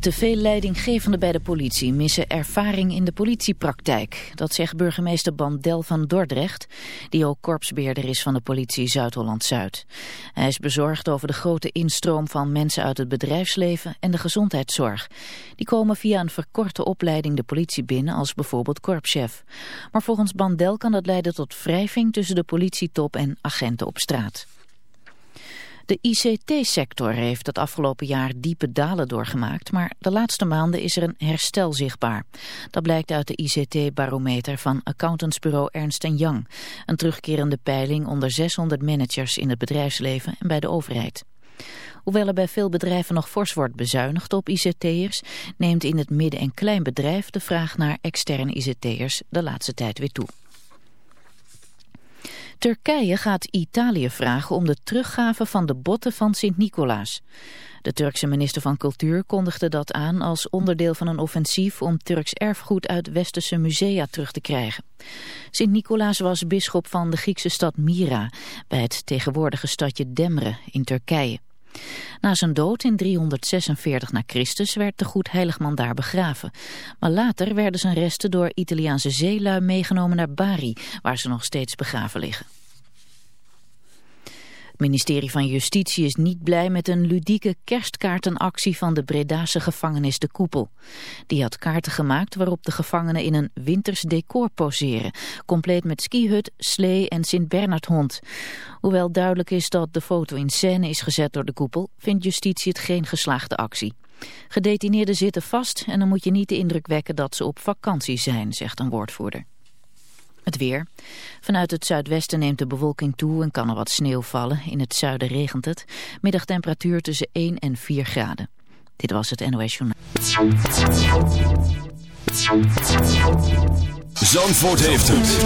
Te veel leidinggevenden bij de politie missen ervaring in de politiepraktijk. Dat zegt burgemeester Bandel van Dordrecht, die ook korpsbeheerder is van de politie Zuid-Holland-Zuid. Hij is bezorgd over de grote instroom van mensen uit het bedrijfsleven en de gezondheidszorg. Die komen via een verkorte opleiding de politie binnen als bijvoorbeeld korpschef. Maar volgens Bandel kan dat leiden tot wrijving tussen de politietop en agenten op straat. De ICT-sector heeft het afgelopen jaar diepe dalen doorgemaakt, maar de laatste maanden is er een herstel zichtbaar. Dat blijkt uit de ICT-barometer van accountantsbureau Ernst Young, een terugkerende peiling onder 600 managers in het bedrijfsleven en bij de overheid. Hoewel er bij veel bedrijven nog fors wordt bezuinigd op ICT'ers, neemt in het midden- en kleinbedrijf de vraag naar externe ICT'ers de laatste tijd weer toe. Turkije gaat Italië vragen om de teruggave van de botten van Sint-Nicolaas. De Turkse minister van Cultuur kondigde dat aan als onderdeel van een offensief om Turks erfgoed uit westerse musea terug te krijgen. Sint-Nicolaas was bisschop van de Griekse stad Myra, bij het tegenwoordige stadje Demre in Turkije. Na zijn dood in 346 na Christus werd de goed heiligman daar begraven. Maar later werden zijn resten door Italiaanse zeelui meegenomen naar Bari, waar ze nog steeds begraven liggen. Het ministerie van Justitie is niet blij met een ludieke kerstkaartenactie van de Bredase gevangenis De Koepel. Die had kaarten gemaakt waarop de gevangenen in een winters decor poseren, compleet met skihut, slee en Sint-Bernardhond. Hoewel duidelijk is dat de foto in scène is gezet door De Koepel, vindt justitie het geen geslaagde actie. Gedetineerden zitten vast en dan moet je niet de indruk wekken dat ze op vakantie zijn, zegt een woordvoerder. Het weer. Vanuit het zuidwesten neemt de bewolking toe en kan er wat sneeuw vallen. In het zuiden regent het. Middagtemperatuur tussen 1 en 4 graden. Dit was het NOS Journaal. Zandvoort heeft het.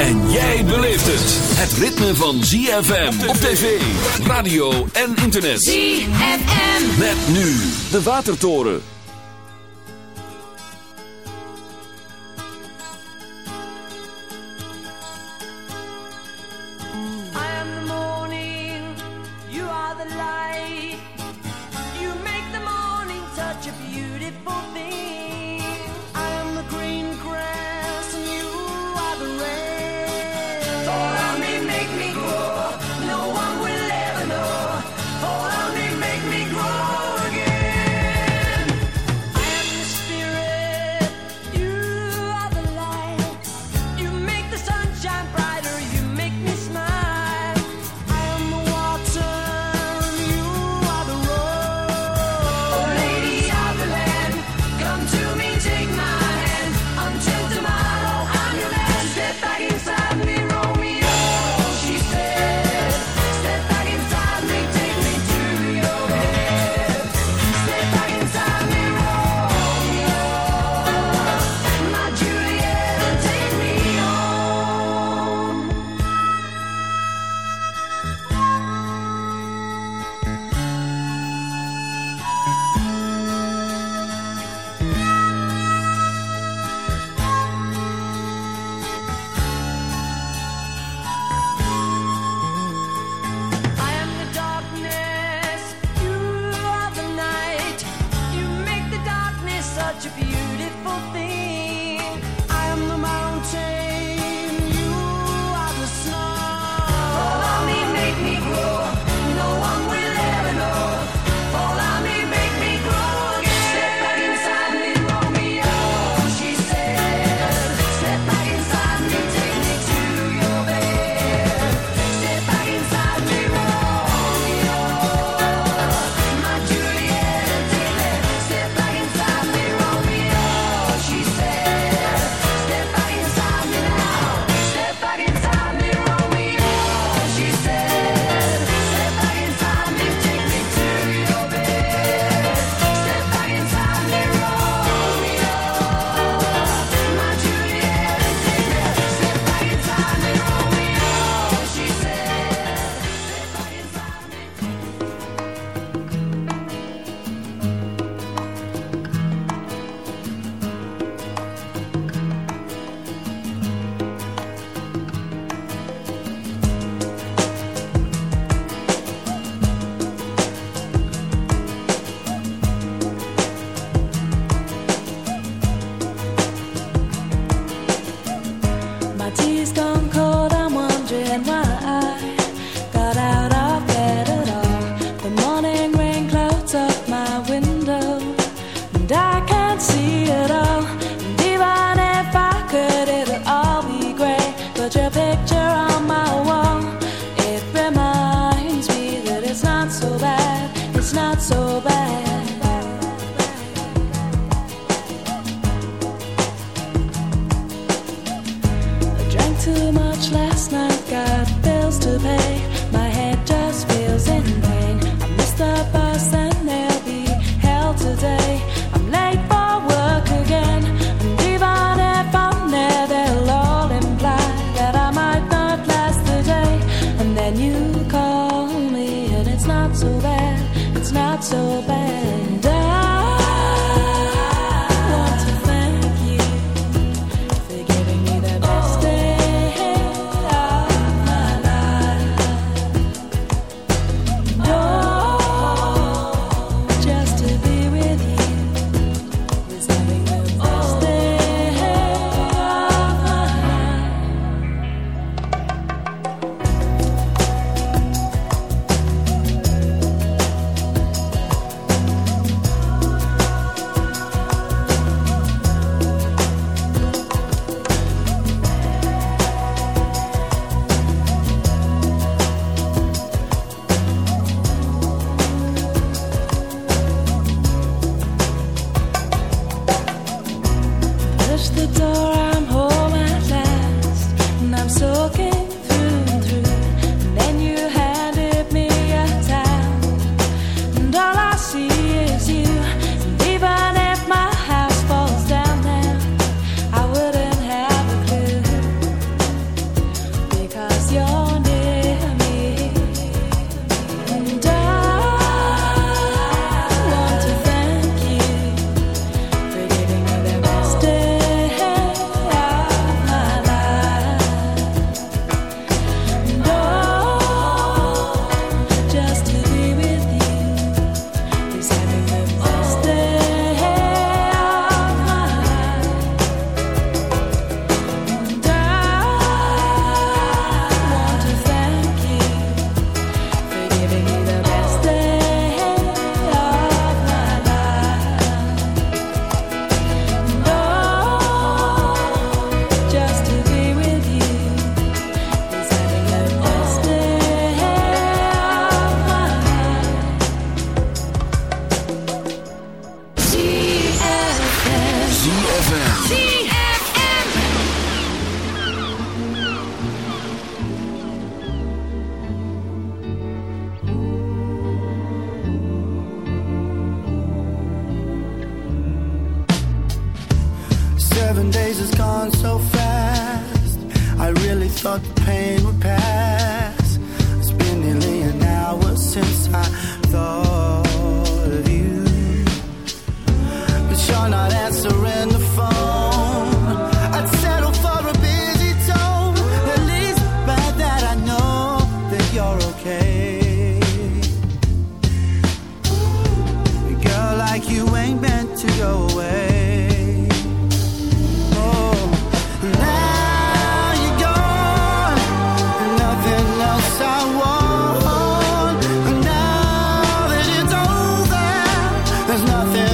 En jij beleeft het. Het ritme van ZFM op tv, radio en internet. ZFM. Met nu de Watertoren. Nothing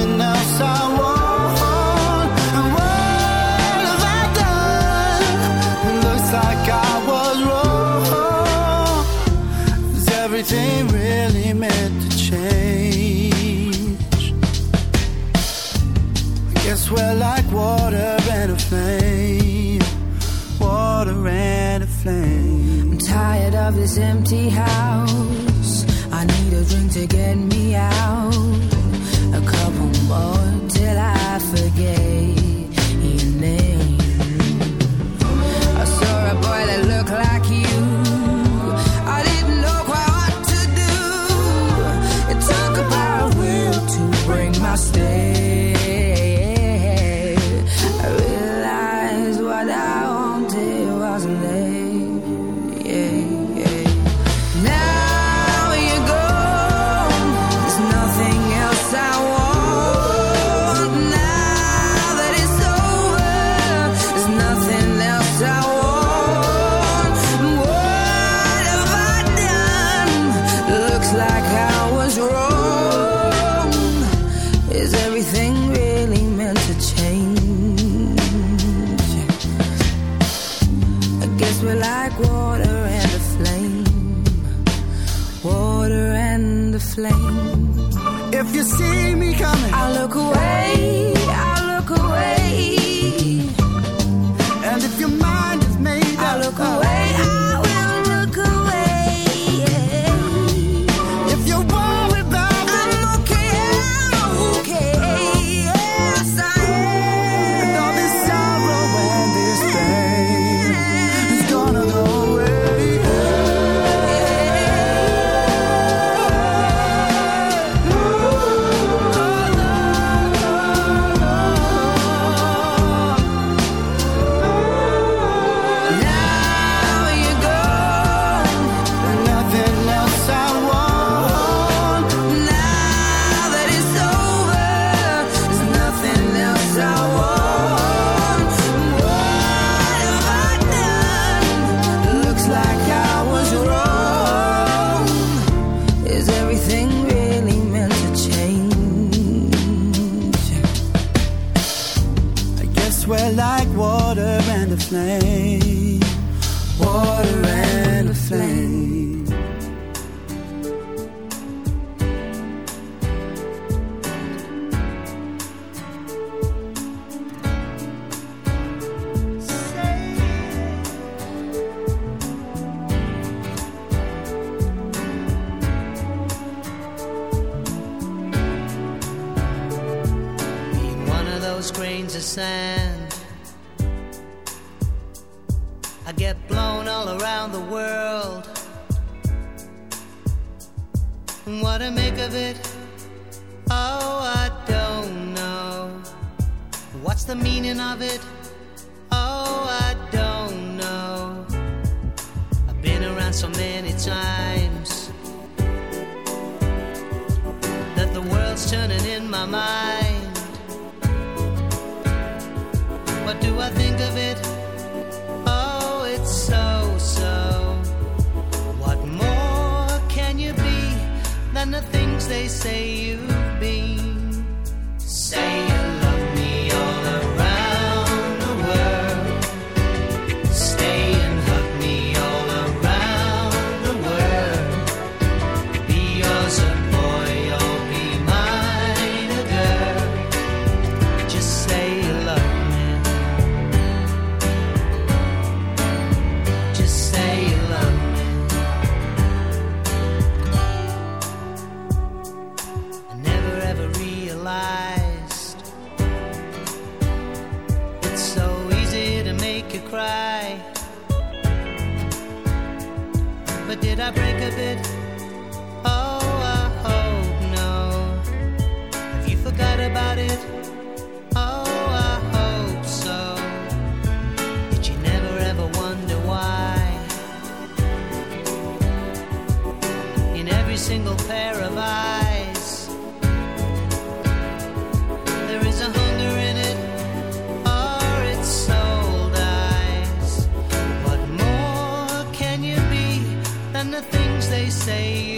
say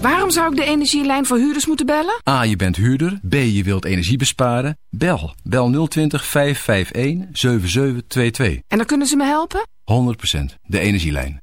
Waarom zou ik de energielijn voor huurders moeten bellen? A. Je bent huurder. B. Je wilt energie besparen. Bel. Bel 020 551 7722. En dan kunnen ze me helpen? 100%. De energielijn.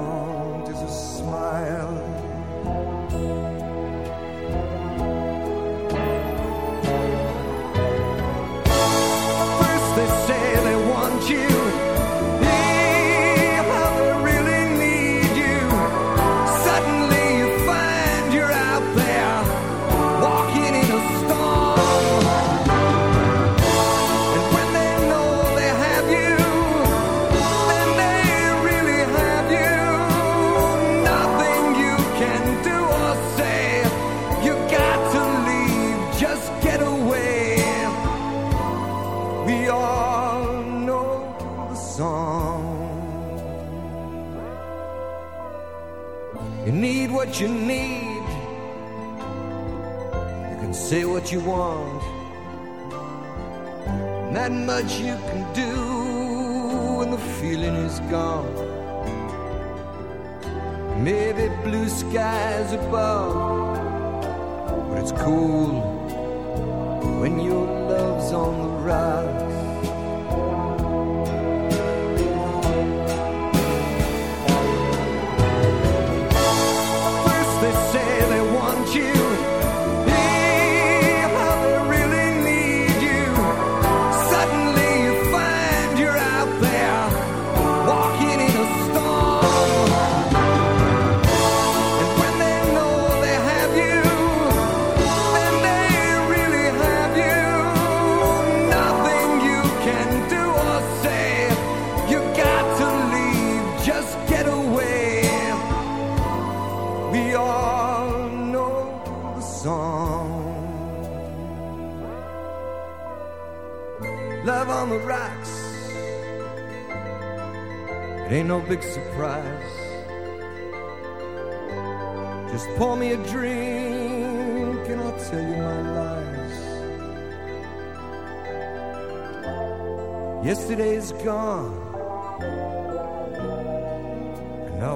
what you want, not much you can do when the feeling is gone. Maybe blue skies above, but it's cool when you're. no big surprise. Just pour me a drink and I'll tell you my lies. Yesterday is gone, and now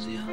之后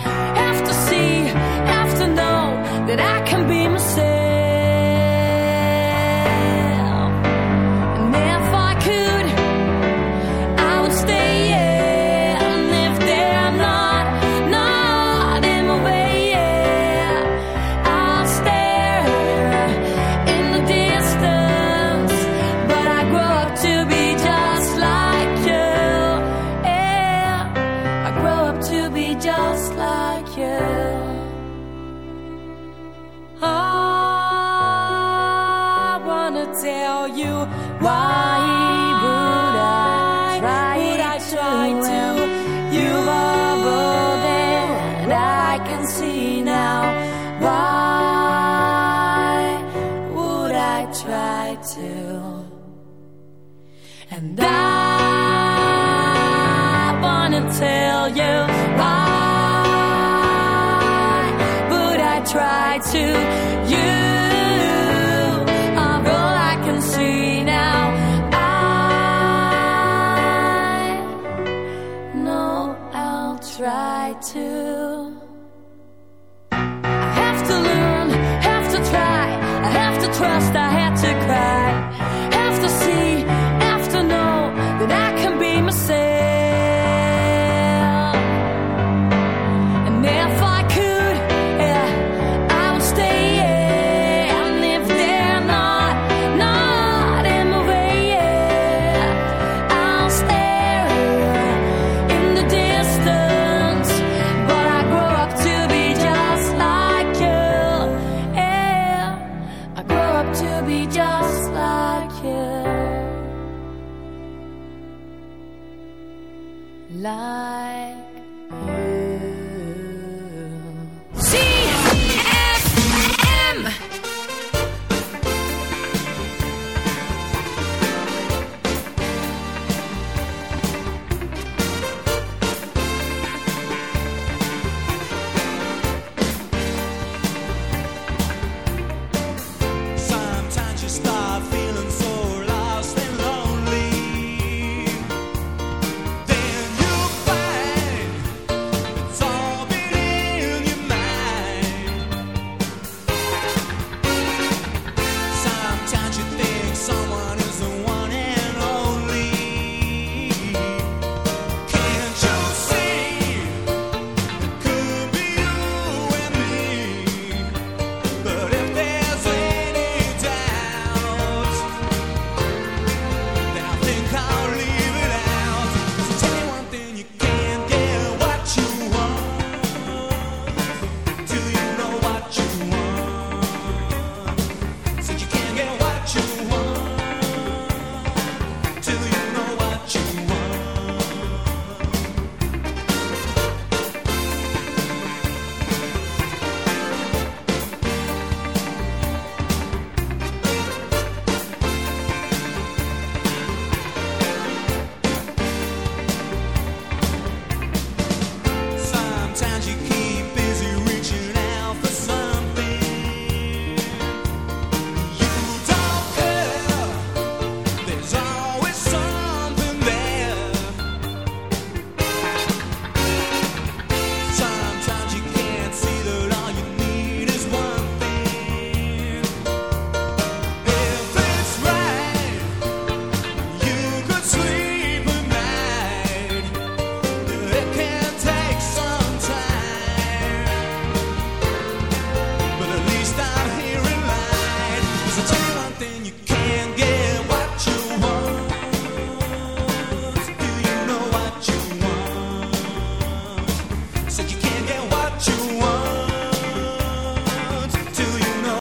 tell you why would I try, would I try to? to? You're over there, and I can see now why would I try to? And I wanna tell you why would I try to? trust